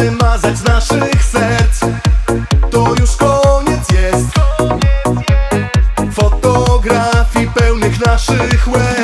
wymazać z naszych serc. To już koniec jest. Fotografii pełnych naszych łez.